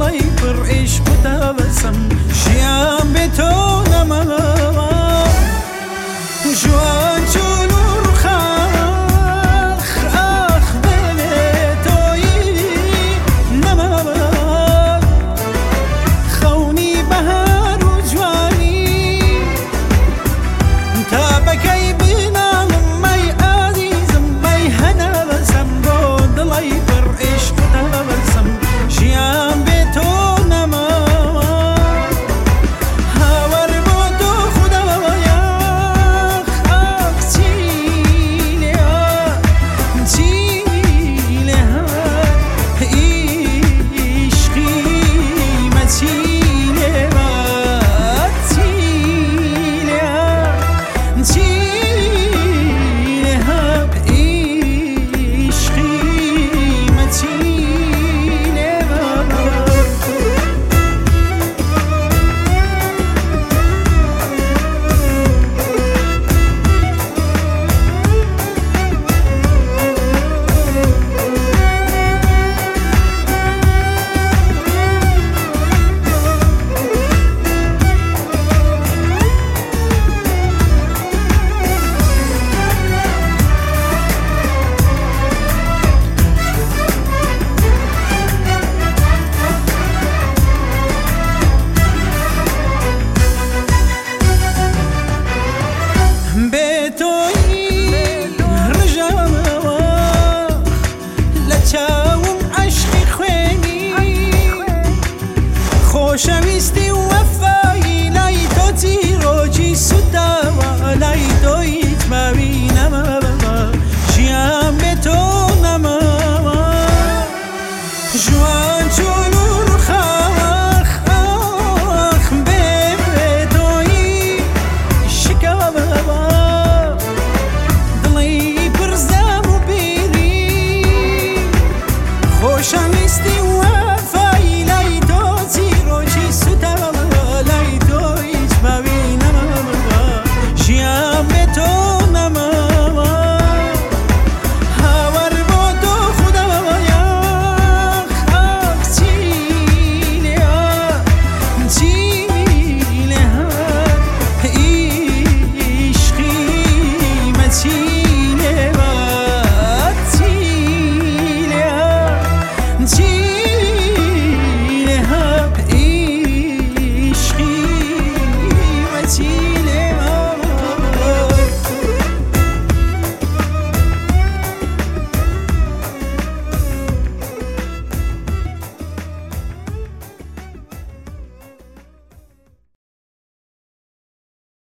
دەڵی پڕئیش قوتە بەسم ژیان بێتۆ نەمەڵەوە ژوان